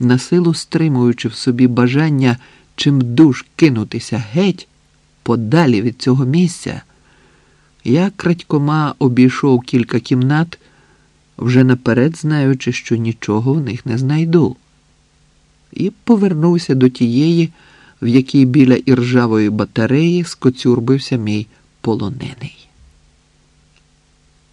на силу стримуючи в собі бажання чим душ кинутися геть, подалі від цього місця, я крадькома обійшов кілька кімнат, вже наперед знаючи, що нічого в них не знайду, і повернувся до тієї, в якій біля іржавої батареї скоцюрбився мій полонений.